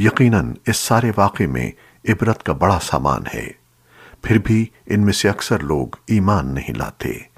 یقیناً اس سارے واقعے میں عبرت کا بڑا سامان ہے۔ پھر بھی ان میں سے اکثر لوگ ایمان نہیں لاتے۔